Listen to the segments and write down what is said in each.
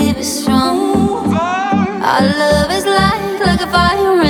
believe strong. Our love is like like a fire.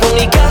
comunicar.